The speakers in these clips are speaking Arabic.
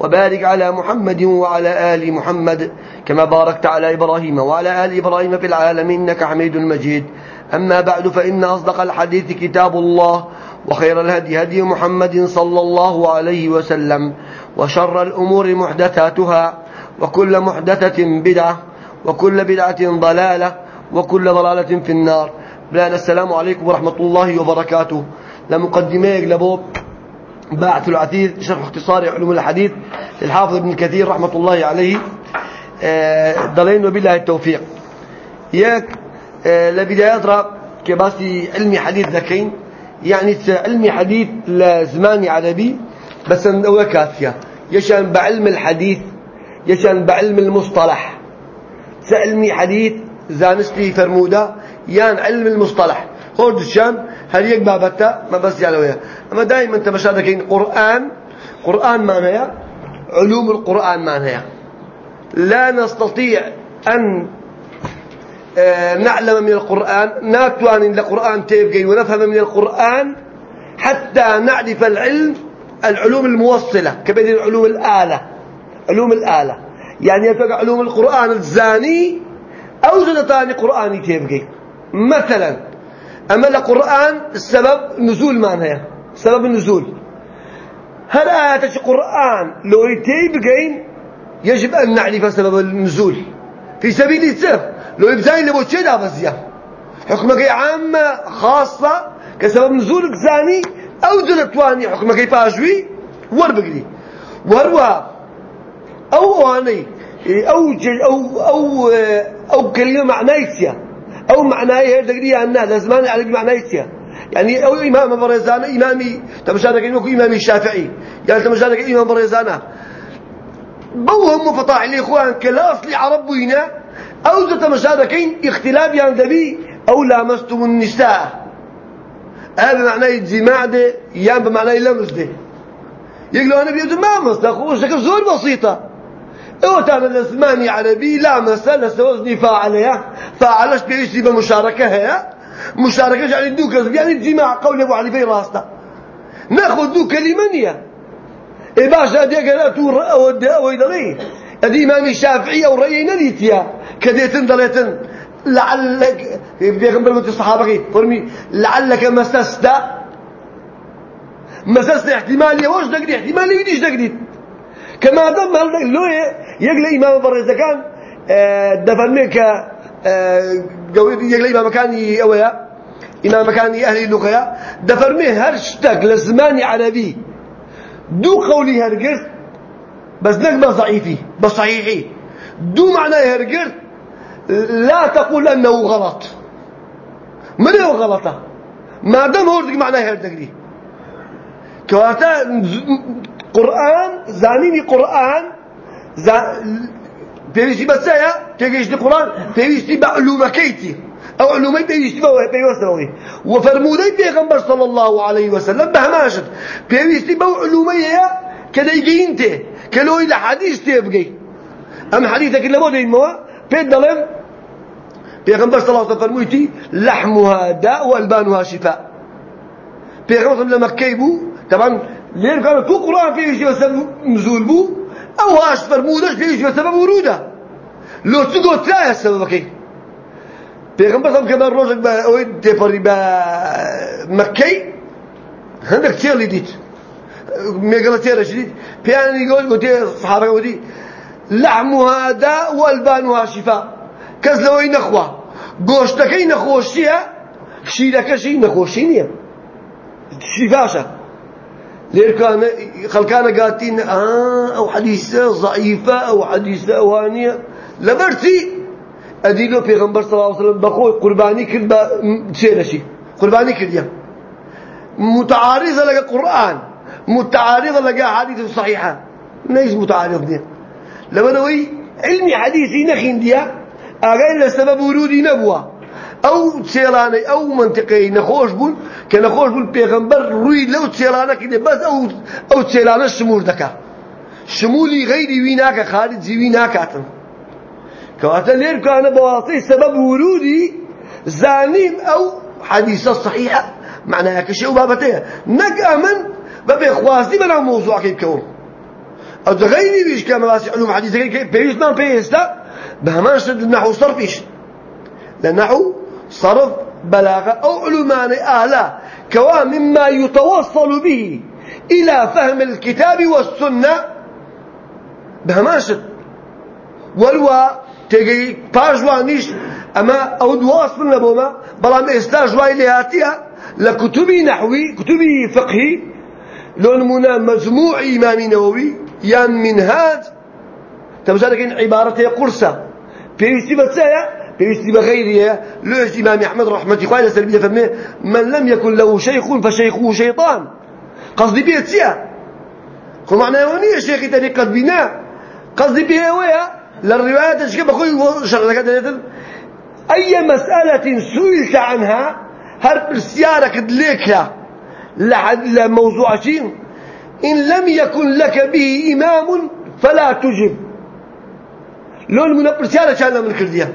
وبارك على محمد وعلى آل محمد كما باركت على إبراهيم وعلى آل إبراهيم في العالمين إنك حميد مجيد. أما بعد فإن أصدق الحديث كتاب الله وخير الهدي هدي محمد صلى الله عليه وسلم وشر الأمور محدثاتها وكل محدثة بدعة وكل بدعة ضلالة وكل ضلالة في النار. بلاد السلام عليكم ورحمة الله وبركاته. لمقدمة لبوب باعث العثير شرح اختصار علوم الحديث للحافظ ابن كثير رحمة الله عليه. آه، ضلين وبالله التوفيق. ياك آه، لبداية راب كباسي علمي حديث ذكين. يعني علمي حديث لزماني عربي بس أولا كافية. يشان بعلم الحديث يشان بعلم المصطلح. سألمي حديث زانستي فرمودة يان علم المصطلح. هو هل يقبع بتا ما بس وياه. أما دائما أنت مشاهدك قرآن قرآن معناها علوم القرآن معناها لا نستطيع أن آه، نعلم من القرآن ناتوان القرآن تيبقين ونفهم من القرآن حتى نعرف العلم العلوم الموصلة كبدل علوم الآلة. علوم الآلة. يعني يتوقع علوم القرآن الزاني أو زلطاني قرآني تيبقي مثلا أما القرآن السبب نزول معناها سبب النزول. هل آيات القرآن لو يتيبقين يجب أن نعرف سبب النزول. في سبيل السف لو يبزاين لبو تشيدا بزيا حكمك عامة خاصة كسبب نزول ثاني أو دلتواني حكمك فاجوي وربقلي وروا أو واني أو أو أو أو كلمة معنايتيا أو معناي دقري أنها لازمان على معنايتيا يعني أو إمام بريزان إمامي تمشانك إنه إمامي الشافعي. يعني تمشانك إمام بريزانه بوهم فطاعل إخوان كلا أصلي عرب وينا. أو ذات مشاركين اختلاف يعني دبي أو لامستم النساء. هذا معناه الجماع ده يان بمعناه لمس ده. يقولوا أنا بيقولوا ما مس أخوه شكل زور بسيطة. إيوه تعمل الزماني عربي؟ لا مسألة سوزني فاعلها فاعلش بيشتي بمشاركة هي مشاركة يعني دو كذب يعني الجماع قول أبو علي في راسنا نأخذ دو كلمة نية إيه باشا دي قالت أو أو يدري أدي إمام الشافعي أو رأي نديتيا كديتن دليتن لعلك يخبر قلت الصحابة فرمي لعلك مسست. مسست احتمالية وش دقدي احتمالية يديش دقدي كما دم هل لو إمام برزكان آه، دفن ميك آه، يقل إمام مكاني أويا إمام مكاني أهل اللغة دفن ميه هرشتك لزماني عربي. دو قولي هرقرت بس نقبل ضعيفي بس صحيحي. دو معنى هرقرت لا تقول أنه غلط. من هو غلطة؟ ما دام هو معنى هرقرت كواتا قرآن زانيني قرآن پێویستی بەچەیە تێگەیشتی قڕان پێویستی بە علومەکەیتی ئەو علومەی پێویستی بەوە پێوەستەوەی و فەرمودەی پێغەمبەر صلی الله عليه وسلم هەماشت پێویستی بەو علومەیە کە دەیگەین تێ کە لۆی لە حەدیث تێ بگەی ئەم حەدیثەکە لەبۆ دەینمەوە پێت دەڵێن پێغەمبەر صلی الله عليه وسلم فەرموویتی لحمها داء والبانها شفاء. پێغەمبەر لە مەکەی بوو ليه كان تو فيه شيء بسبب نزول بو. أو هاش فرمودش شيء بسبب وروده. لو تقول تلاقي كي پیغمبر صلی الله روزك با اوید تپری با مکی. هندك تير لديت ميقلا تير شديد بيان يقول قلت الصحابة قلت لحمها داء والبانها شفاء كزلوي نخوة قوشتكي نخوشيها شيلكشي نخوشينيا شفاشة ليه كان خلقانا قاتين آه أو حديثة ضعيفة أو حديثة وانية لبرتي أدينه في غنبر صلى الله عليه وسلم بخوي قرباني كل شيء قرباني يوم متعارضة لقى قرآن متعارضة لقى حديث صحيحة. ليش متعارض دي؟ لبنوي علمي حديثي نخين ديا أغير لسبب ورودي نبوة. أو تسيلاني أو منطقي نخوش بون كنخوش بون بيغمبر روي لو تسيلانه كده بس أو أو تسيلانه الشمول دكا. شمولي غيري ويناك خارجي ويناكاتن كواتا لير كان بواسطة سبب ورودي زانيم أو حديثة صحيحة. معناها كشيء بابتها نك أمن ببي خوازي بنا موضوع كيف كون. أو غيري بيش كان مباسي علوم حديثة كيف بيش نام بيستا بهمان شد النحو صرفيش. لنحو صرف بلاغة أو علمان آلا كوا مما يتوصل به إلى فهم الكتاب والسنة بهمان شد والوا تجي باجوانيش أما أو دواس من لبوما بلام إستاج واي لهاتيها لكتبي نحوي كتبي فقهي لون منا مجموع إمام نووي يان منهاج. تبزالك عبارته قرصة. في سبتها في بغيرها لوش إمام أحمد رحمة الله سلبية فمه من لم يكن له شيخ فشيخه شيطان. قصدي بيه تسيا خو معنى ونية شيخي قد بنا قصدي بيه ويا للرواية تشكي بخوي شرطك أي مسألة سئلت عنها هل برسيارك لحد لموضوع شيء إن لم يكن لك به إمام فلا تجب. لون من برسيارة كان من كردية.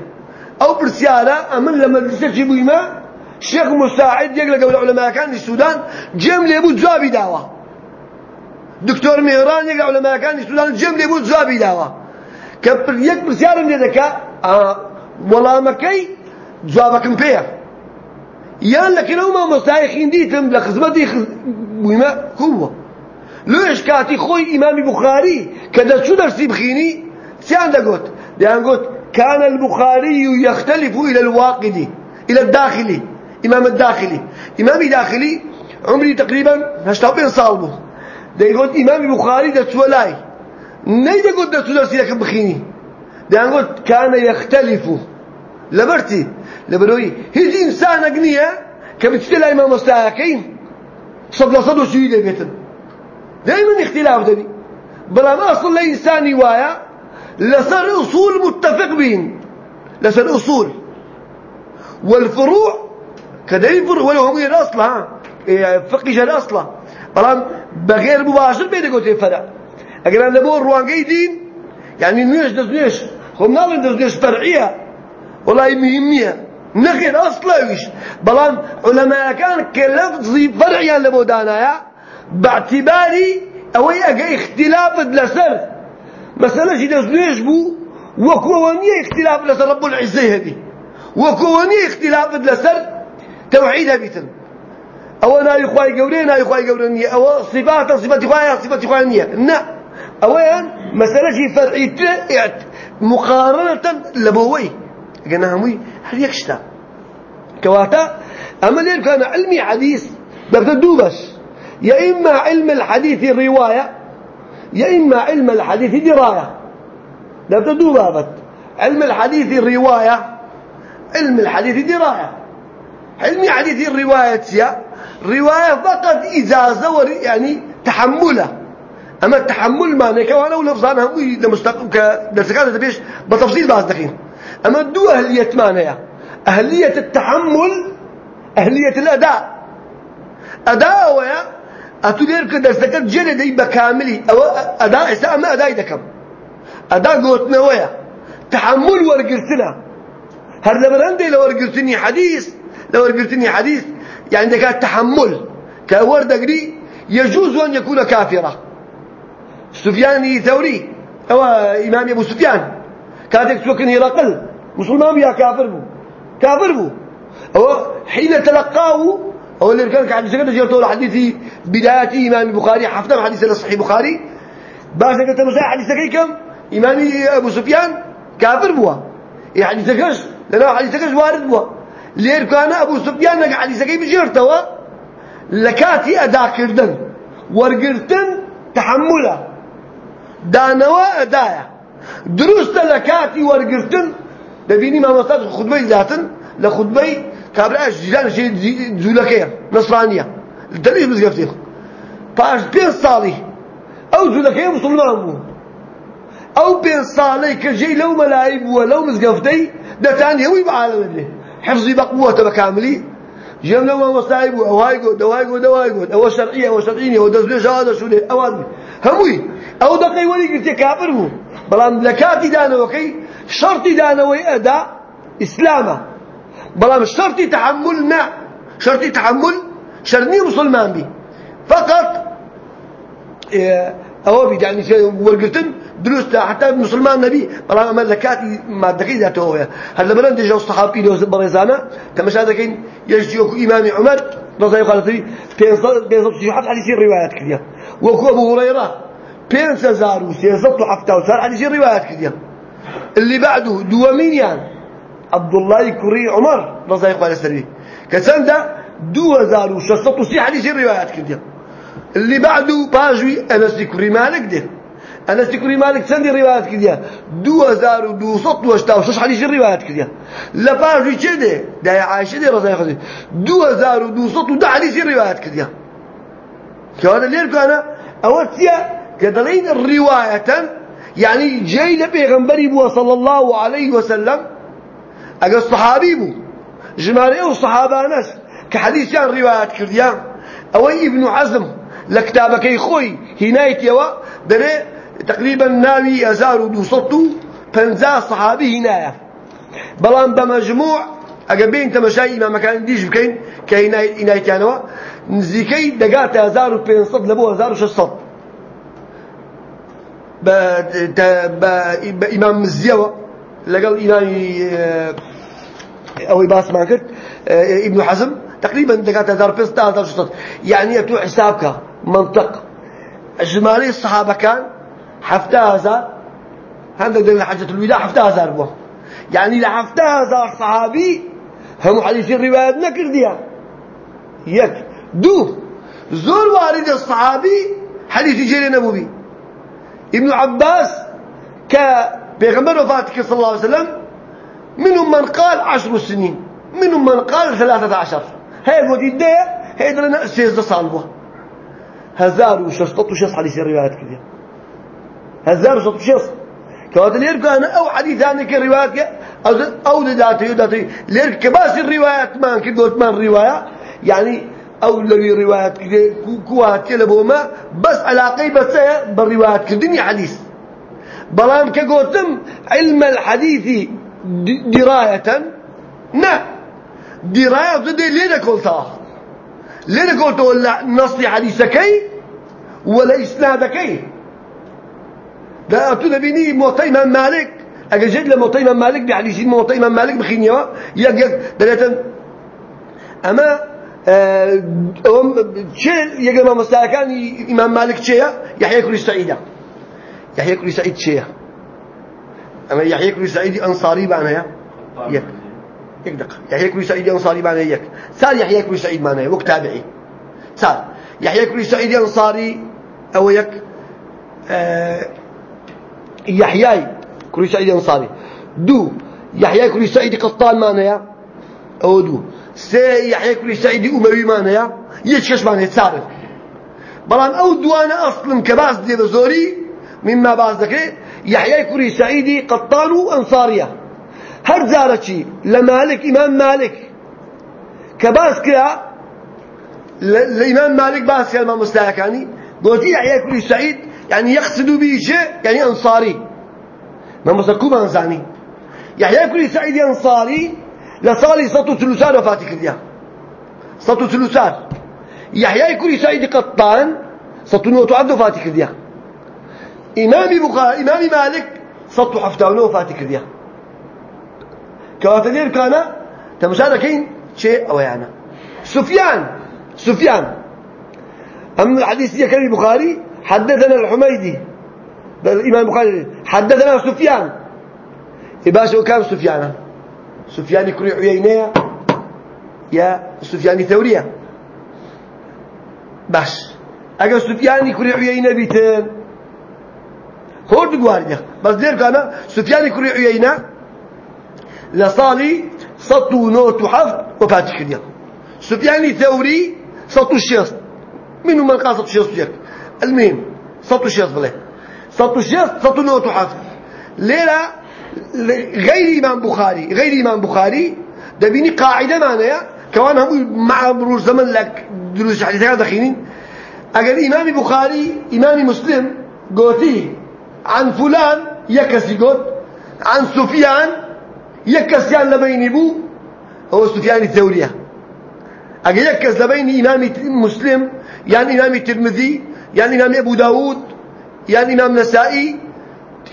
أو برسيارة أمن لما تسجي بيما شيخ مساعد يقلق العلماء كان في السودان جمل يبو جوابي دعوة. دكتور مهران يقلق العلماء كان السودان جمل يبو جوابي دعوة. كبر يك برسيارة من ذكاء آه ولا مكي جوابكم فيها يان لكن هما مستايخين ديتم لخزمتي خز... بما هو. ليش كاتي خوي إمام بخاري كذا شو درسي بخيني؟ سيان دقوت. ديان قلت كان البخاري يختلف إلى الواقدي إلى الداخلي إمام الداخلي إمام داخلي عمري تقريبا هشتوبين صالبه ده يقول إمام البخاري ده سولاي. نيدا قلت ده سودرسي لك بخيني. ده يقول كان يختلف. لبرتي. لبروي هيج إنسان أغنية كبتشتلا إمام مستاكين صد لصد وشوية بيتن. دائما اختلاف دبي. بلا ما أصل لإنسان وايا لسر أصول متفق بين لسر أصول والفروع كدين فروع ولو هم الأصل ها فقه جل أصلا. بلان بغير مباشر بينك قلت فرع. أقول أنا بقول روان دين يعني نيش دز نيش هم نالن دز نيش فرعية. والله مهمية نخير أصلا ويش. بلان علماء كان كلفظي فرعيا لبودانا باعتباري أوي أجا اختلاف لسر مسألة دز نيش بو وكوانية اختلاف لسر رب العزة هذه. وكوانية اختلاف لسر توحيد بيتن أو أنا إخوائي قولين أنا إخوائي قولين أو صفات صفات إخوائي صفات إخوائي لا. أولا مسألة فرعية مقارنة لبوي. قلنا هموي هل يكشتا كواتا. أما اللي كان علمي حديث ببتدو بس يا إما علم الحديث الرواية يا إما علم الحديث دراية. ببتدو بابت علم الحديث الرواية علم الحديث دراية. علم حديث الرواية يا رواية فقط إجازة يعني تحمله أما التحمل معناه كوانا ولفظان هم لمستقبل كدرسكات تبيش بتفصيل بعض دقيقة أما دو أهلية معناها أهلية التحمل أهلية الأداء. أداء ويا أتدير كدرسكات جلدي بكاملي. أو أداء إسا أما أداء دكم. أداء قوتنا ويا. تحمل ورقرتنا هل لبرندي لو ورقرتني حديث. لو ورقرتني حديث. يعني ده كان تحمل. كورد قري يجوز أن يكون كافرا. سفيان ثوري أو إمام أبو سفيان. كاتك سوكن هرقل مسلمان بيا كافر بو. كافر بو. أو حين تلقاه أو اللي كان عند سكت جرتوا الحديث بداية إمام البخاري حفظنا حديث الصحيح البخاري بعد سكت مساء حديث كم؟ إمام أبو سفيان كافر بوا. يعني سكش لأنه حديث سكش وارد بوا. لير كان أبو سفيان نجح حديث كي بجرتوا لكاتي أدا كردن. ورقرتن تحمله. دانوا أدايا. دروست لكاتي ورقرتن. دبيني ما مستاد خطبي ذاتن. لخطبي كابراش جيران شيء زولكية نصرانية الدليل مزقفتيخ باش بين صالي أو زولكية مسلمان بو أو بين صالي كجي لو ملاعب ولو مزقفتي ده تاني هو بعالم له حفظي بقوة بكاملي جم لو مصايب أو هاي جو دواي جو دواي جو أو شرعية أو شرعية أو دزل هذا شو ده أو هموي أو دقي ولي قلت كافر هو بلان لكاتي دانا وكي شرطي دانا ويأداء إسلامه بلان شرطي تحملنا شرطي تحمل شرني مسلمان بي. فقط إيه أو بي يعني ورقتن دروست حتى مسلمان نبي بلا ما لكاتي ما دقيق ذاته هو. هلا بلند جو الصحابي لو بريزانا تمشى ذاكين يجيوك إمام عمر رضي الله عنه في حد حديث الروايات كذا وكو أبو هريرة بينسى زارو سيصل حفتة وصار حديث الروايات كذا اللي بعده دوامين يعني عبد الله كري عمر رضي الله عنه كسان ده دو هزار وشصت وسي حديث الروايات كذا اللي بعده باجوي أنس كري مالك ده أنس كري مالك سند الروايات كذا دو هزار ودو صت وشتا وشش حديث الروايات لا باجوي كده ده عايشة ده رضي الله دو هزار ودو صت وده حديث الروايات كذا كهذا اللي أنا؟ أول كدلين الرواية يعني جاي لبيغنبري صلى الله عليه وسلم أجا الصحابي بو جماري الصحابة ناس كحديث كان روايات كرديان أو ابن حزم لكتابك يخوي هنايت يوا دري تقريبا ناوي أزار ودوسطو فنزا صحابي هنايا بلان بمجموع أقبين تمشاي إمام مكان ديش بكين كهنايت يانوا نزيكي دقات أزار وبينصد لبو أزار وشصد بإمام مزيوة لقال إمامي أو باس ما كنت ابن حزم تقريبا دقات هزار بيستا هزار شطط. يعني يتو حسابك منطق. اجمالي الصحابة كان حفتا هزار هذا دليل حجة الوداع حفتا هزار بوه. يعني لحفتا هزار صحابي هم حديث الروايات نكر ديها يك دو زور وارد الصحابي حديث جيري نبوي ابن عباس كبيغمبر وفاتك صلى الله عليه وسلم منهم من قال عشر سنين منهم من قال ثلاثة عشر. هاي الودي الدية هاي درنا سيزة صالبة هزار وشسطط وشس حديث الروايات كذا هزار وشسطط وشس كوات ليرك أنا أو حديث عنك الروايات أو أو ذاتي ذاتي. ليرك كباس الروايات ما كده قلت ما الرواية. يعني أو لوي روايات كذا كوات كلا بوما بس علاقة بس بالروايات كدني حديث. بلان كقولتم علم الحديث دراية؟ نا دراية ضدي ليه قلتها؟ ليه قلت ولا نصي حديثكي ولا إسنادكي؟ ده أتونا بيني موطي من مالك. أجل جد لموطي مالك بحديثين موطي مالك بخينيوا يق يق دلتا أما أم شيء يقول ما مستعكان إمام مالك شيء؟ يحيى كل سعيدة يحيى كل سعيد شيء أما يحيى كل سعيد أنصاري بعنا يا يك دقة. يحيى كل سعيد أنصاري بعنا يك. صار يحيى كل سعيد معنا وقت تابعي. صار يحيى كل سعيد أنصاري أو يك. آه يحيى كل سعيد أنصاري. دو. يحيى كل سعيد قطان معنا يا أو دو. سي. يحيى كل سعيد أموي معنا يا يشكش معنا صار بلان أو دوانا أصلا كباس دي بزوري. مما باز ذكر يحيى كل سعيد قطان أنصارية. هر زارتي لمالك إمام مالك. كباس كلا الإمام مالك باس كلا ما مستهكاني. قلت يحيى كل سعيد يعني يقصد به شيء يعني أنصاري. ما مسكوب أنصاني يحيى كل سعيد أنصاري لصالي سطو ثلثان وفاتك ديا سطو ثلثان. يحيى كل سعيد قطان سطو نوتو عبد وفاتك ديا إمام بخاري إمام مالك سطو حفتاون وفاتك ديا كواتدير كان تمشى كين شيء أو يعني. سفيان سفيان. أما الحديث دي كان البخاري حدثنا الحميدي. الإمام البخاري حدثنا سفيان. إباشا كان سفيان سفيان كري عيينة يا سفيان ثورية. باش أجا سفيان كري عيينة بيتين. هورد قوارد بس دير كان سفيان كري عيينة لصالي سطو نوت وحفظ وفاتح كديا سفياني ثوري سطو الشيص منو من قال سطو الشيص يك المهم سطو الشيص بله. سطو الشيص سطو نوت وحفظ ليرة غير إمام بخاري غير إمام بخاري دبيني قاعدة معناها كمان هم مع مرور زمن لك دروس حديثة دخينين أجل إمام بخاري إمام مسلم قوتي عن فلان يكسي قوت عن سفيان يكسيان لبين بو. هو سفيان الثورية. أجل يكس لبين إمام مسلم يعني إمام الترمذي يعني إمام أبو داود يعني إمام نسائي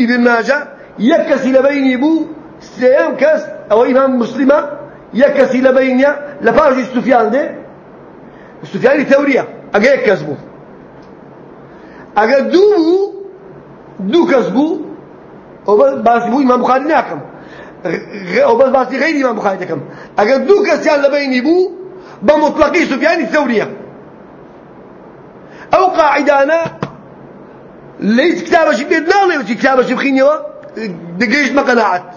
ابن ماجه يكسي لبين بو. سيام كس أو إمام مسلمة يكسي لبين لفاج سفيان ده. سفيان الثورية. أجل يكس بو. أجل دو دو كسبو أو بس بو إمام بخاري ناكم أو بس بس غير إمام بخاري ناكم أجل دو كسيان لبيني بو بمطلقي سفيان الثورية أو قاعدانا ليس كتابة شبه لا ليس كتابة شبخيني دقيش ما قناعت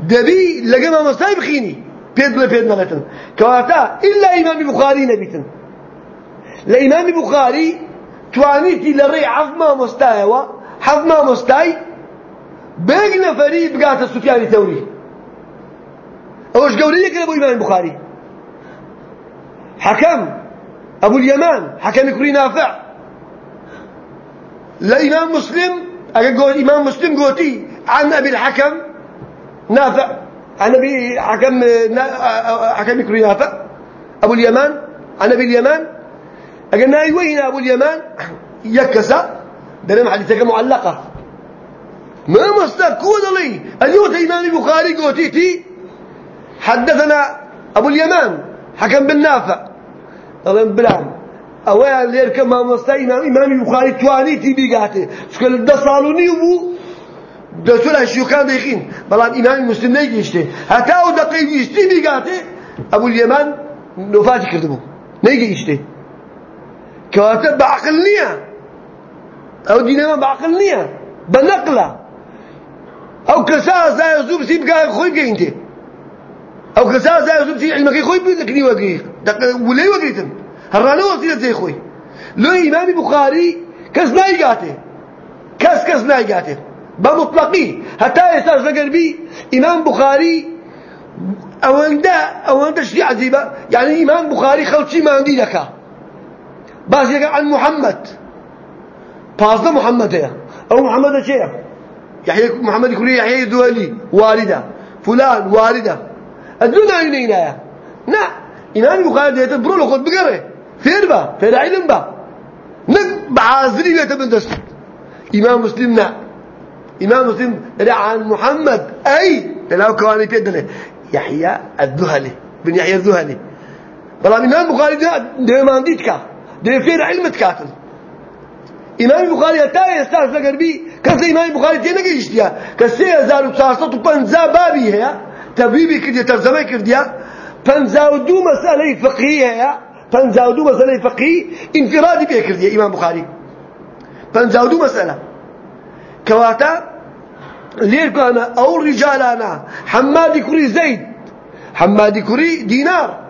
دبي لقما مصايب خيني بيد ولا بيد نغتن كواتا إلا إمام بخاري نبيتن لإمام توانيتي لري حفما مستايوا حفما مستاي بيق نفري بقات سفيان الثوري اوش قولي لك ابو امام البخاري حكم ابو اليمان حكم كري نافع. امام مسلم أقول امام مسلم قوتي عن ابي الحكم نافع. عن ابي حكم حكم كري نافع. ابو اليمان عن ابي اليمان قلنا وين أبو اليمان يكسا درم حديثك معلقة. ما مستك لي. اليوت إمام البخاري قوتيتي حدثنا أبو اليمان حكم بالنافع. قال بلام. أولا ليركب ما مستا إمام إمام البخاري توانيتي بيقاته. شكل ده صالوني وبو ده سولا شيوخان ديخين بلان إمام المسلم نيجيشته حتى أو دقيق يشتي بيقاته. أبو اليمان نفاتي كردبو. كاتب بعقل نية. أو دينما بعقل نية. بنقلة. أو كساء زي زوب سيب قاعد خوي قينتي أو كساء زي زوب سيب علمك خوي بيذكني وقيه ولي وقيتم هرانا وصيلة زي خوي. لو إمام بخاري كس نايقاته كس كس نايقاته بمطلقي. حتى يساس لقر بي. إمام بخاري أو عنده أو عنده شيء عزيبة يعني إمام بخاري خلصي ما عندي لك. باز عن محمد. بازده محمد هي أو محمد شيء. يحيى محمد يقول يحيى الدولي والدة. فلان والدة. ادون عينينا يا. نا. امام البخاري ده برو له خد بقرة. فين با؟ فين علم با؟ نك بعازري بيت من دست. إمام مسلم نا. إمام مسلم عن محمد. أي؟ لو كان بيدنا يحيى الذهلي. بن يحيى الذهلي. والله امام البخاري ده ده ما عنديش ده فين علم تكاتل. إمام البخاري تا يستاس لقر بي. كس إمام البخاري تينا قيشتيا كسي هزار وتسعصة وپنزا بابي هيا تبريبي كرديا ترجمة كرديا. پنزا ودو مسألة فقهية انفرادي بيه كرديا إمام پنزا ودو مسألة. كواتا ليركو أنا أو رجالانا. حمادي كري زيد. حمادي كري دينار.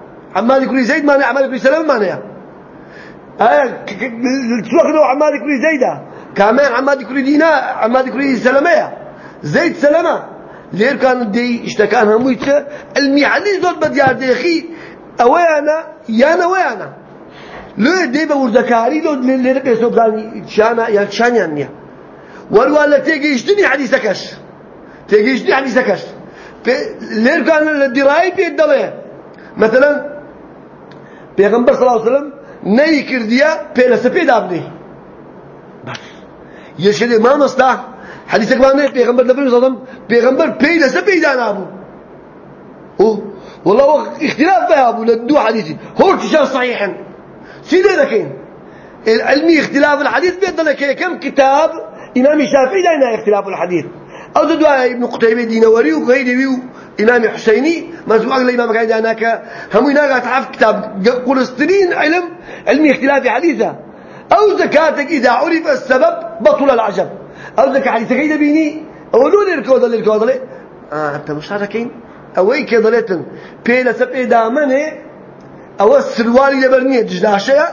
تواخذوا عماد كري زيدة. كمان عماد كري دينا عماد كري سلمية زيد سلمة لير كان دي اشتكان همويتش. المحلي زود بديار ديخي. أويانا يانا ويانا. لو دي بوردكاري لو لير كيسو بزاني شانا يا شان يعني والولا تيجي يشتني حديثكش تيجي يشتني حديثكش لير كان الدراي بيدله مثلا بيغمبر صلى الله عليه وسلم نەی کردیە پێلەسە پێدا بنێ یەشێ مامەستا حدیثێکمان نەیە پێغەمبەر لەبەر زەڵم پێغەمبەر پێی لەسە پێیدا نابوو. والله اختلاف بها ابو لدو حديثي هو تشان صحيحا سيدي لكن العلمي اختلاف الحديث بيد لك كم كتاب امام الشافعي لنا اختلاف الحديث أو دعاء ابن قتيبة دينوري وغيره إمام حسيني مزوج الإمام قاعد هناك. هم هناك تعرف كتاب قلسترين علم علمي اختلافي حديثة. أو زكاتك إذا عرف السبب بطل العجب. أو زكاة حديثة كيدا بيني أولو للكوضة للكوضة آه أنت مشاركين؟ أوي كضلتن بيلا سبي دامنة. أو السروالي لبرنيه دجلاشة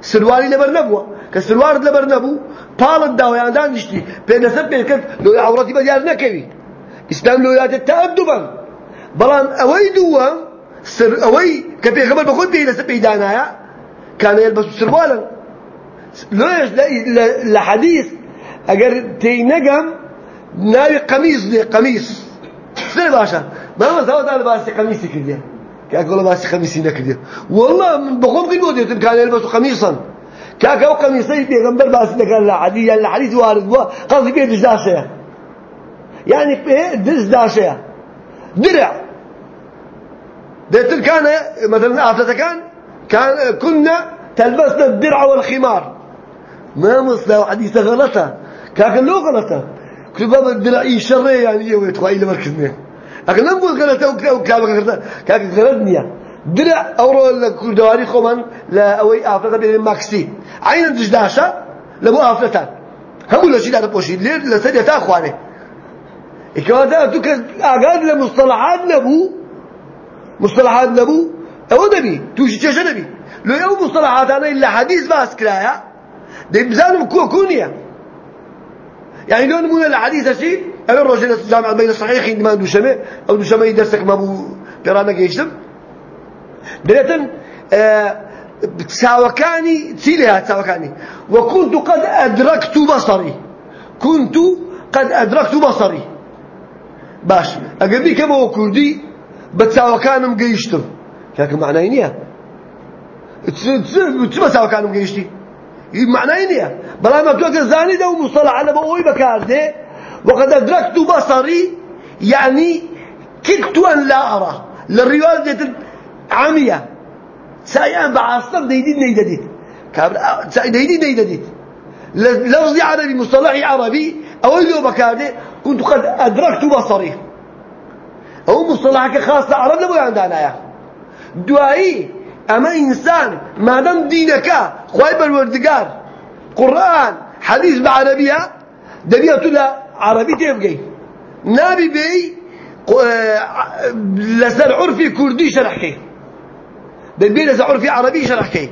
سروالي لبر نبوة كسروارد لبر نبو. طالت داويان دان نشتي. بين سب بيكت لو عورتي بجار نكوي. إسلام لو يات التأدبا بلان اوي دوا سر اوي كبيغمبر بخود بيه لسب بيدانايا كان يلبس سروالا ليش؟ لحديث. اگر تينقم ناوي قميص لي قميص. سر باشا. ما ما زود على باسي قميصي كده كأقول باسي قميصي نكده والله من بقوم قد وديت كان يلبس قميصا. كاكا وقميصي بيغمبر باسي كان لا حديث يعني الحديث وارد قصدي بيه دش داشة يعني دش داشة درع. ديت كان مثلا آفلة كان كان كنا تلبسنا الدرع والخمار. ما مصلح حديثة غلطة. كاكا لو غلطة. كل باب الدرع يشري يعني يوي تخوي إلى مركزنا لكن لم نقول غلطة وكلام غلطة. كاكا غلطني. درع أورو كل دواري خومن لا أوي آفلة بين ماكسي عين دجداشة لبو آفلتان هم ولا شيء هذا بوشي ليه؟ لسدي تاخوانه إكوادا توك أقاد لمصطلحات نبو مصطلحات نبو أو نبي توشي تشي نبي لو يو مصطلحات أنا إلا حديث باس كرايا دي بزانم كو كونيا يعني لو نمونا الحديث شيء أنا الرجل جامع بين الصحيحين ما دوشمه أو دوشمه يدرسك ما بو بيرانا جيشتم بلاتن آه بتساوكاني تسيلها تساوكاني وكنت قد أدركت بصري. كنت قد أدركت بصري. باش أقبي كما هو كردي بتساوكانم قيشتم لكن معنى إنيا. بتساوكانم قيشتي. معنى إنيا. بلا ما توقع زاني ده مصطلح على بقوي بكارده. وقد أدركت بصري يعني كدت أن لا أرى. للرواية عمية. سايان بعاصر ديدين نيدديت ديدين نيدديت لفظي عربي مصطلحي عربي أول يوم بكارده. كنت قد أدركت بصري. أو مصطلحك خاصة عرب لبو عندنا يا دوائي أما إنسان ما دام دينك خواهي بالوردقار قرآن حديث بعربية دبيعة لا عربي تبقي. نابي بي لسر عرفي كردي شرحكي. دبي لسر عرفي عربي شرحكي.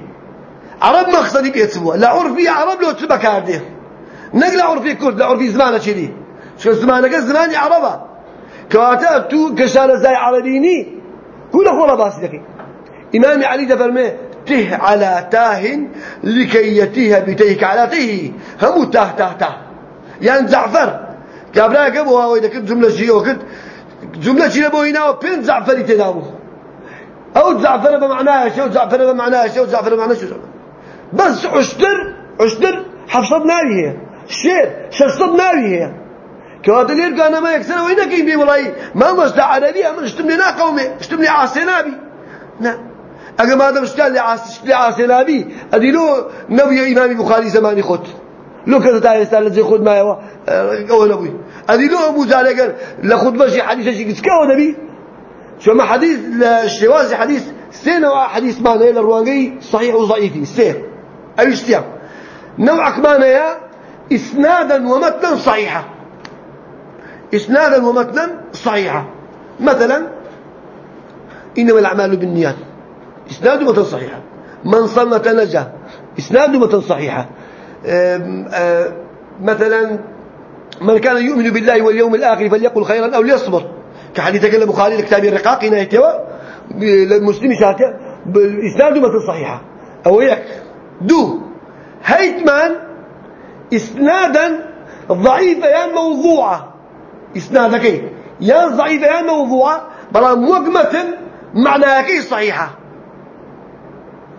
عرب مقصدي بيتسبوه. لا عرفي عرب لو تبقى كارده نقل عرفي كرد لا عرفي زمانه شدي شو زمانك؟ زماني عربة. كواتا تو كشار زي عربيني كل أخوة باس دقي إمام علي دفرمه ته على تاه لكي يتيه بتيك على ته هم تاه تاه تاه. يعني زعفر. كابلا قبوا هاو إذا كنت جملة شيء وكنت جملة شيء لبو هنا وبين زعفر تدامو أو زعفر بمعناه شو زعفر بمعناه شو زعفر بمعناه شو بس عشتر عشتر حفصت ناري هي شير شرصت ناري هي كواد لير قانا ما يكسر وين كين بي والله ما مصدع عربي أما اشتمني نا قومي اشتمني عاصنابي نا أجا ما دام اشتال لي عاص اشتلي عاصنابي أدي لو نبي إمام بخاري زماني خد لو كذا تعالى استال زي خد ما هو أول أبوي. أدي لو أبو زال قال لخد ماشي حديث شيء كسكوا نبي؟ شو ما حديث الشوازي حديث سنة حديث ما نيل الروانجي صحيح وضعيف سير أي اشتيا نوعك ما يا إسنادا ومتنا صحيحة. إسنادا ومتنا صحيحة. مثلا إنما الأعمال بالنيات. إسناد ومتن صحيحة. من صمت نجا إسناد ومتن صحيحة. مثلا من كان يؤمن بالله واليوم الآخر فليقل خيرا أو ليصبر. كحديث قال البخاري لكتاب الرقاق هنا يتوى المسلم شاتع بالإسناد ومتن صحيحة. أو يك. دو. هيتمان إسنادا ضعيفة يا موضوعة. إسنادك. يا ضعيفة يا موضوعة بلا موقمة معناها كي صحيحة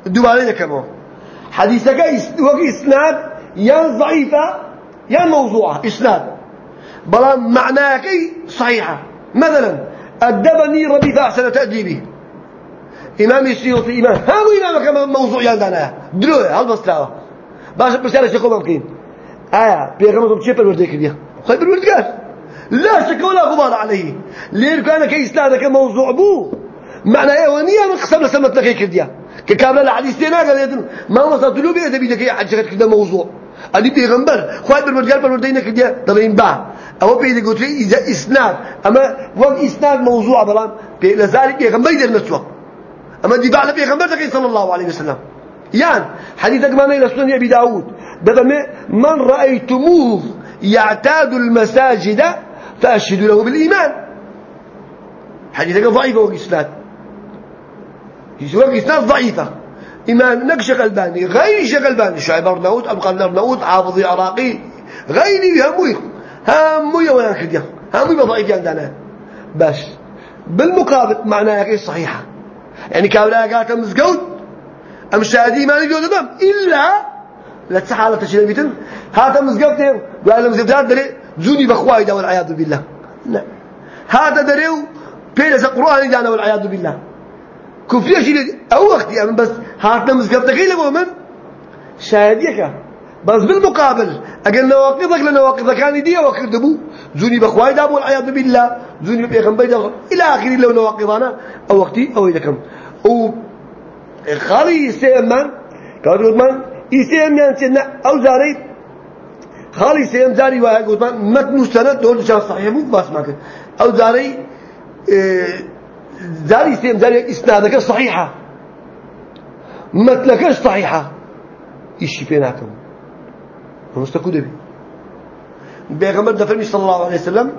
دوباره كمان حديثك وقي إسناد يا ضعيفة يا موضوعة إسناد. بلا معناها كي صحيحة. مثلا أدبني ربي فأحسن تأديبي. إمام السيوطي إمام. هامو إمامك موضوع ياندانا دروه هل بسلاوه باش بسالة شيخو ممكن. آية بيغمضوا بشي بالورده كديه خير بالورده لا شك ولا غبار عليه. ليه كان كإسنادك موضوع بو. معنى ونيا من قسم لسمت لك كديه ككامل الحديث تينا قال ما وصلت له بيه تبي دكي حاجة كده موضوع. أدي بيغمبر خوي بالورده بالورده كديه دلين با. أو بيدي قلت إذا إسناد. أما وقت إسناد موضوع بلان لذلك بيغمبر يدير نسوة. أما دي بعد بيغمبر صلى الله عليه وسلم. يعني حديثك ما نيل سنن أبي داود. دفع من رأيتموه يعتاد المساجد فأشهدوا له بالإيمان. حديثك ضعيفة وإسناد يسوق إسناد ضعيفة. إمام نقش غلباني غير شغلباني شعيب أرناؤوط أبو قال أرناؤوط حافظ عراقي غيري هموي. هموي وين كديا هموي ضعيف عندنا بس بالمقابل معناها كيس صحيحة. يعني كاولا قالت مزقود أم شادي ما دم إلا لا تسحالة تشيل بيتن هذا مزقود قال مزقود دري زوني بخواي دا والعياذ بالله. لا هذا دريو بيلس القرآن دانا والعياذ بالله. كفرية شيء أو وقت يعني بس هاتنا مزقود كيلا مؤمن شاديك بس بالمقابل أقل نواقضك لنواقضك. كان دي وكذبوا زوني بخواي دابو والعياذ بالله. زوني بيغمبر دابو إلى آخر لو نواقضنا أو وقتي أو إذا كم. و خالي يسيمان قالوا من؟ يسيمان سنة أو زاري خالي سيم زاري وهاي قلت من متن سند دول جان صحيح مو بس ما أو زاري زاري سيم زاري إسنادك صحيحة متنك صحيحة إيش فيناكم مستكود بي بيغمبر دفرمي صلى الله عليه وسلم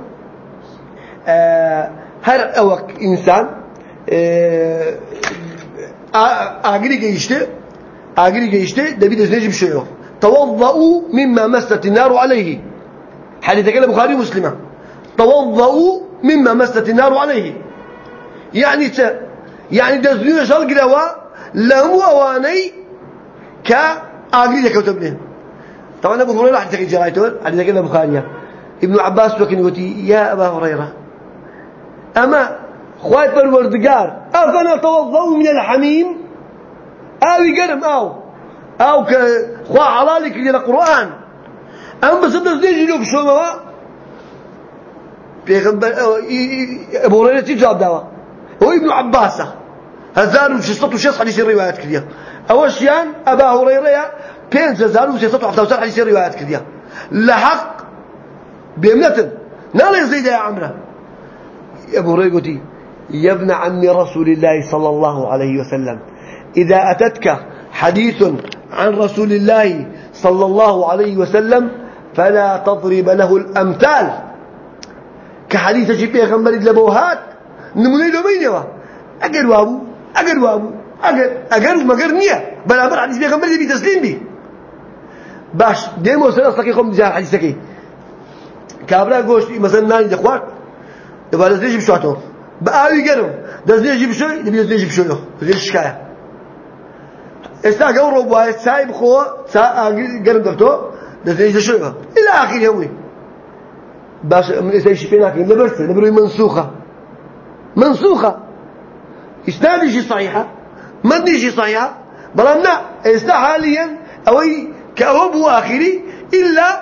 آه هر اوك انسان اغري جيشته اغري جيشته دبي دزنجي توضؤوا مما مست النار عليه. حديث كده البخاري ومسلم. توضؤوا مما مست النار عليه. يعني ت... يعني دزنيو شرق لوا لهم أواني كاغري دكتب طبعا أبو هريرة حديث جرايته حديث كده البخاري ابن عباس وكان يقول يا أبا هريرة أما خوات بالوردقار افنا توضؤوا من الحميم؟ أو يقرم آو. أو كخوا علالك من القرآن. ام بس تزيج له بشو ما بيغمبر أبو هريرة جاب دوا هو ابن عباس. هزار وشصت وشص حديث الروايات كذا أول شيء أبا هريرة بين هزار وشصت وحتى حديث الروايات كذا لحق بيمنة نال يزيد يا عمرو. أبو هريرة قلت يا ابن عم رسول الله صلى الله عليه وسلم إذا أتتك حديث عن رسول الله صلى الله عليه وسلم فلا تضرب له الأمثال. كحديث شي بيغمبر لبوهات لو بينوا أجر وابو أجر وابو أجر مجر نية بل أمر حديث بيغمبر بي تسليم بي باش ديمو سنة أصلك يقوم بجاه حديثك كابلا قوش مثلا ناني دخوات يبقى لازم يجيب شواتو بآوي قرم دزني يجيب شوي نبي دزني يجيب شوي غير شكاية استا قورو بواي سايب خو سا قرم دفتو دزني يجيب شوي إلى آخر يومي. باش من إسا يشفين لكن لبرسة لبروي منسوخة. منسوخة. إسناد شي صحيحة؟ مدني شي صحيحة؟ بلان لا استا حاليا أوي كأوب آخري إلا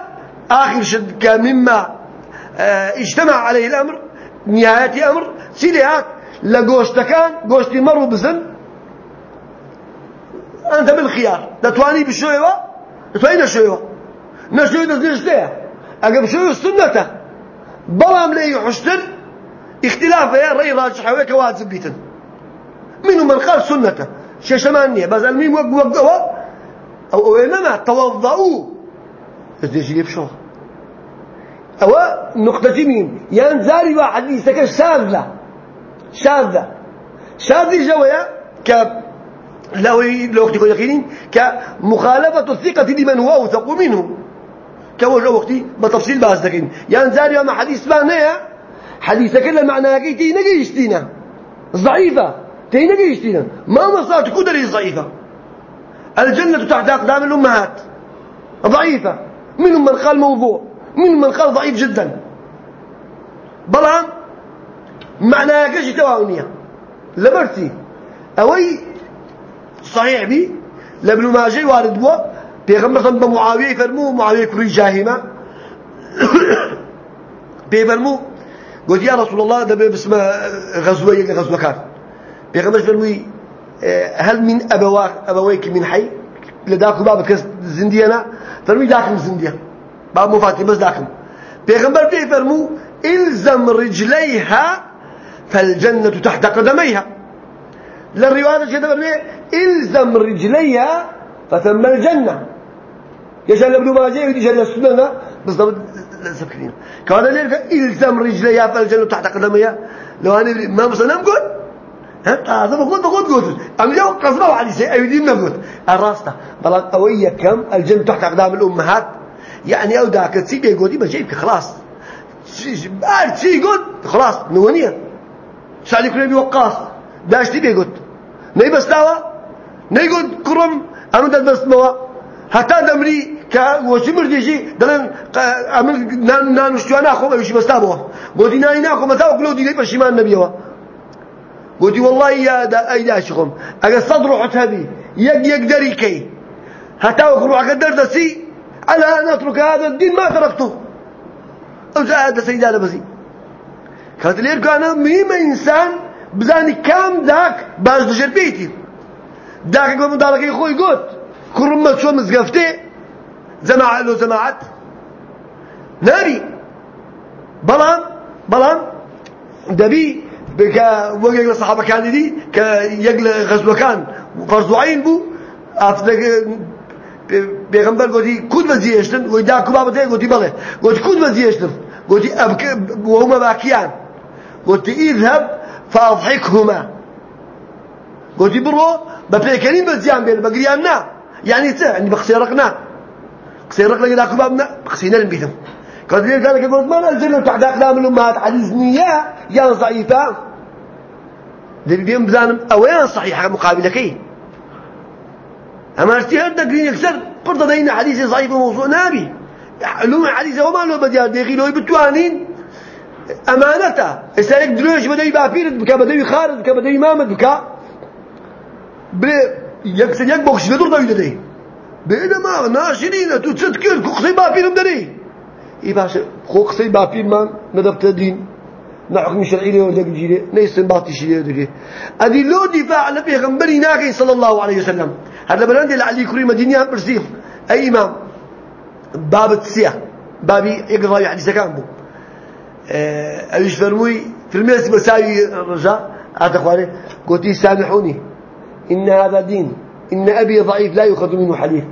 آخر شد مما آه اجتمع عليه الأمر نهاية أمر سيليات لقوشتكان قوشتي مروا بزن أنت بالخيار. دتواني بشويوة دتواني نشويوة نشويوة دزنشتها أقب شويوة السنة بلام لي حشتر اختلافه يا رأي راجح ويك واجب بيتن. منهم من قال سنته؟ ششمانية بس الميم وق وقوا أو أو إنما توضؤوا إيش يجيب شو أو نقطة مين ينزاري واحد يسكت شاذة. شاذة. شاذة جوية. ك لو لو وقت يقينين كمخالفة الثقة لمن هو أوثق منه. كوجه وقتي بتفصيل بعض ذكين ينزاري وما حديث معناه حديث كله معناه كي تي نجي يشتينا. ضعيفة تي نجي يشتينا. ما مصارت كدري ضعيفة. الجنة تحت أقدام الأمهات. ضعيفة. منهم من قال موضوع منهم من قال ضعيف جدا. بلان معناها كشي تواونية لبرتي. أوي صحيح بي؟ لابن ماجي وارد بوا بيغمبر صنب معاوية يفرموه معاوية كري جاهمة. بيفرموه قلت يا رسول الله ده باسم غزوة غزوة كان. بيغمبر فرموي هل من أبواك أبويك من حي؟ لداكو بابك زندينا فرمي داكم زنديا باب مفاتي بس داكم. بيغمبر بيفرمو إلزم رجليها فالجنة تحت قدميها. للرواية كده برمي إلزم رجليها فثم الجنة. يشال ابن ماجه يشال السنة بالضبط كريم كان ليرك إلزم رجلي فالجنة تحت قدمي لو أنا ما قول ها؟ هذا بقول بقول قول أم يوم قصبه حديث أيدين نقول الراسته بلان أوية كم؟ الجنة تحت أقدام الأمهات. يعني أو ذاك تسيب يقولي بجيبك خلاص. شيء يقول خلاص نونية. سعد كريم وقاص داش تبي يقول ني بس نيقول كرم أنا دل بس موا حتى دمري كا وشي مرجيشي دلن عمل نانو شتوانا خو بيشي بس تابوا قلت ناي ناكو متى وكلو دي لي بشيمان النبي هو قلت والله يا دا أي داشكم أجا صدر حتبي يق يقدر كي. حتى وكلو أقدر دسي. أن أترك هذا الدين ما تركته. أو هذا سيدنا بسي كانت لير كان مهم إنسان بزاني كام ذاك باش دجر بيتي. ذاك يقول مدارك خوي قلت كرمة شو مزقفتي جماعة له جماعات ناري. بلان بلان. دبي بك وقال الصحابة كان دي كيقل غزوة كان. فرض عين بو. أفتك پیغمبر گویی کود وزیشتن گویی دا کبا بده گویی بله گویی کود وزیشتن گویی أبك وهما باكيان. قلت إذهب. فأضحكهما. قلت برو ببيكرين بزيان بين بقرياننا. يعني تا يعني بخسيرقنا. خسيرقنا إذا كبابنا بخسينا البيتم قال لي قال لك قلت ما نزلنا تحت أقدام الأمهات حديثنية يا ضعيفة. ذي بيم بزانم أوين صحيحة مقابلة أما اشتهر دقرين يكسر برضه دينا حديث ضعيف وموضوع نابي. علوم حديث وما له بديار ديخي لو بتوانين أمانته إسالك دروش بدأ يبافير بكا بدأ يخارج بكا بدأ يمامد بكا بلي يكسر يك بوكش لدور ضوي لدي بينما ناشرين تو تذكر كوكسي بافير مدري إيه باش كوكسي بافير ما ندبت الدين. نحكم شرعي له ولا بيجي نيسن باطي شيء يدري أدي لو دفاع على بيغمبري ناقي صلى الله عليه وسلم. هذا بلند العلي كريم مدينة برسيم أي إمام؟ باب التسية. بابي يقضى حديث كان بو. أيش فرموي في الميس مساوي الرجاء أتقوى قلت سامحوني. إن هذا دين. إن أبي ضعيف لا يؤخذ منه حديث.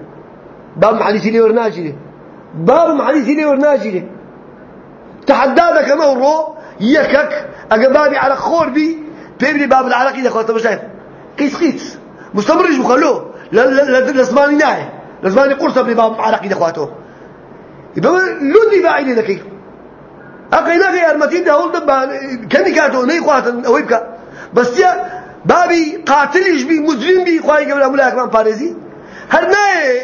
باب حديثي لي ورناجي باب حديثي لي ورناجي تحداك كما هو. يكك. أقبابي على خور بي. بيبني باب العراقي إذا أخوات شايف؟ قيس قيس. مستمرش بخلوه لزماني ناعي لزماني قرصة بني باب العراقي إذا أخواته يبقى لودي باعي لذكي أقينا غير أرمتين ده هول دبا كني كاتو ني خواتن أو يبكى بس يا بابي قاتلش بي؟ مجرم بي. خواهي قبل أمولا كمان باريزي هر ناي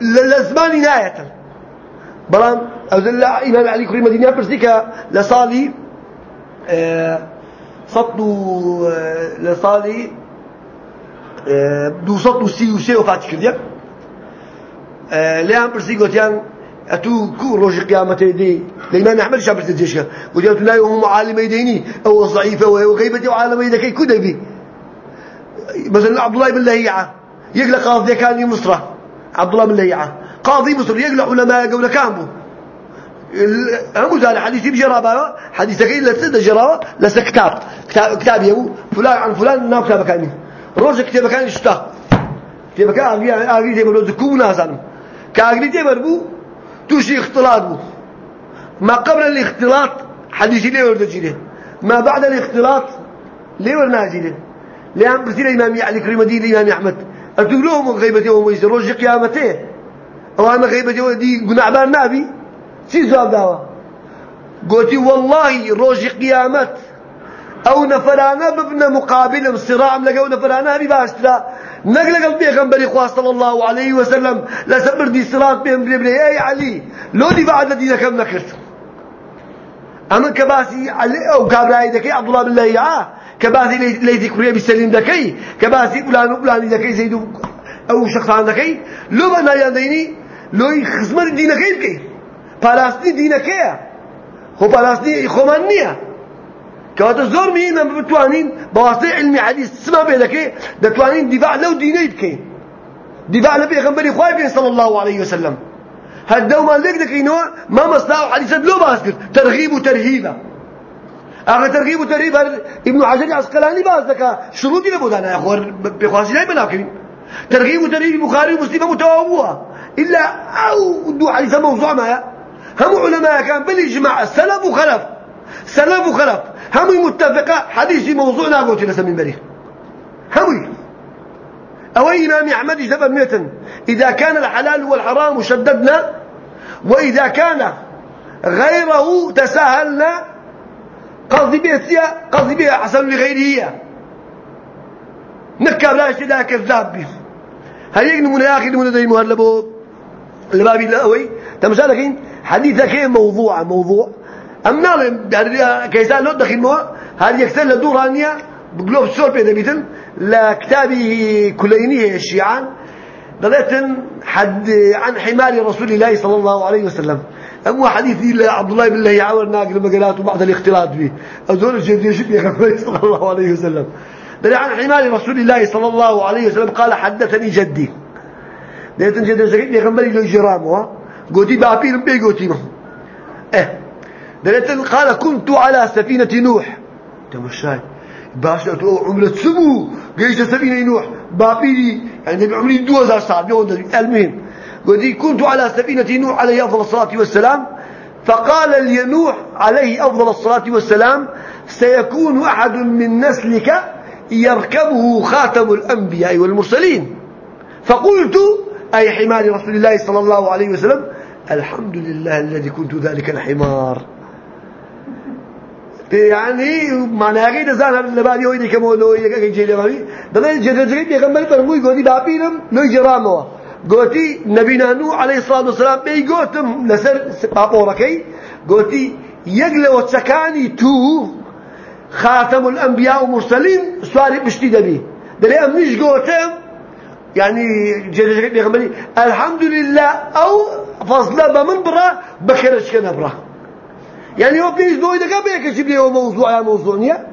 لزماني ناية بلان أوزل إمام علي كريم مدينة برسيكا لصالي أه سطو أه لصالي أه دو سطو سي وسي وفاتي كرديا ليان برسيكوتيان أتو كو روج قيامته دي. لإمام أحمد شابرت الجيشة وجاءت لا يهم عالم يديني أو ضعيفة وغيبة وعالم يدكي كدبي مثلا عبد الله بن لهيعة. يقلق قاضي كان يمصرة عبد الله بن لهيعة. قاضي مصر. يقلق علماء قول كامبو. هم زال حديثي بجرابة حديث كي لسد جرابة. لس كتاب. كتاب يبو فلان عن فلان. ناو كتاب كاني روج كتاب كاني شتا. كتاب كان أغري أغري تبرو زكو نازانم كأغري تبرو توشي اختلاط بو ما قبل الاختلاط حديثي ليه ورد جيله ما بعد الاختلاط ليه ورنا جيله لأن برسيل الإمام علي كريم دين الإمام أحمد. أتقولهم غيبته وميسر روج قيامته. أو أنا غيبته دي قناع نابي. شي زواب داوا قلت والله روج قيامت. أو نفرانا ببنا مقابل صراع لقوا نفرانا هذه باشترا نقل قلبي غنبري خواه صلى الله عليه وسلم. لا سبر دي صراط بهم بلي أي علي؟ لو دي بعد الدين كم نكرت أما كباسي علي أو كابلاي دكي عبد الله بالله يا كباسي ليتي كوريا بسليم دكي. كباسي فلان وفلان دكي زيدو أو شخص عندكي لو بنا يديني لو خزمر الدين كيف كيف پاراستنی دینەکەیە خۆ پاراستنی خۆمان نییە کەواتە زۆر مهمە بتوانین بەواسطەی علمی حدیث سما دەکەی دەتوانین دیفاع لەو دینەی بکەین دیفاع لە پێغەمبەری خوای بکەین صلی الله عليه وسلم. هەردەومان لێک دەکەینەوە مامەستا و حدیثت لۆ باس کرد تەرغیب و تەرهیبە ئاغا تەرغیب و تەرهیب ابن حجر دەکا شروطی لە بۆ دانایە خۆر پێخواسی لای بەناکەین ترغيب وترهيب البخاري ومسلم متوابوها إلا أو دو حديث موضوع ما. هم علماء كان بالإجماع السلف وخلف. سلف وخلف. هم متفقة حديث موضوع ناقوتي من بريه هم أو إمام أحمد سبب ميتا إذا كان الحلال والحرام شددنا وإذا كان غيره تساهلنا قصدي به قصدي به حسن لغيره. نكاب لا اشتدا كذاب به. هل يقنمون يا أخي نمون ذي مهلبو البابي الأوي تمثالك حديثك موضوع موضوع. أم نعلم كيسان لو دخل مو هل يكسر لدورانيا بقلوب سور بيدا بيتن لكتابه كلينيه الشيعان. ضليت حد عن حمار رسول الله صلى الله عليه وسلم. أمو حديث عبد الله بن الله يعور ناقل مقالاته بعد الاختلاط به أزول الجديد شبه صلى الله عليه وسلم. دل عن حمار رسول الله صلى الله عليه وسلم قال حدثني جدي. دلت جدي زكيت بيغمبري له جرامه قوتي بابير بي قوتي ما آه دلت قال كنت على سفينة نوح. تمشاي باشا تو عمرة سمو جيش سفينة نوح؟ بابيري يعني بعمري دوزار ساعة المهم قلت كنت على سفينة نوح عليه أفضل الصلاة والسلام. فقال لي نوح عليه أفضل الصلاة والسلام سيكون أحد من نسلك يركبه خاتم الأنبياء والمرسلين. فقلت أي حمار رسول الله صلى الله عليه وسلم؟ الحمد لله الذي كنت ذلك الحمار. يعني معناها غير زان لبادي هوي كم لو يجي جيل ما بي دل جد جد يغمل فرموي غودي بابينم لو جرامه غوتي نبينا نوح عليه الصلاة والسلام بي غوتم لسر بابوركي غوتي يغلى وتسكاني تو خاتم الأنبياء والمرسلين سواري بشتي دبي. دلي مش قوتم يعني جل بيغمري الحمد لله أو فضل بمن برا بكرش كنا برا يعني هو بيجي بوي دكا بيك شبلي هو موضوع يا موضوعية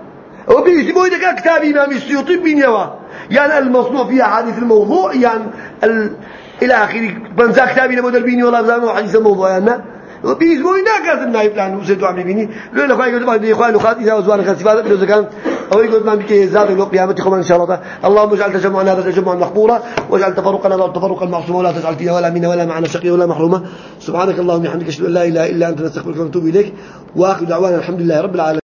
هو بيجي بوي دكا كتاب إمام السيوطي بينيوا يعني المصنوع فيها حديث الموضوع يعني ال... إلى آخره بنزا كتابي لمدر بيني والله بزامه حديث الموضوع يعني وبيز بوي ناقص النايب لأن وزيدوا عم يبيني لو لا خايف يقول لي إخوان وخات اذا وزوان خات سفاده لو كان أو يقول ما بك زاد لو قيامتكم إن شاء الله. اللهم اجعل تجمعنا هذا تجمعا مقبولا واجعل تفرقنا هذا تفرقا معصوما ولا تجعل فينا ولا منا ولا معنا شقيا ولا محروما. سبحانك اللهم وبحمدك أشهد أن لا إله إلا أنت نستغفرك ونتوب إليك. وآخر دعوانا الحمد لله رب العالمين.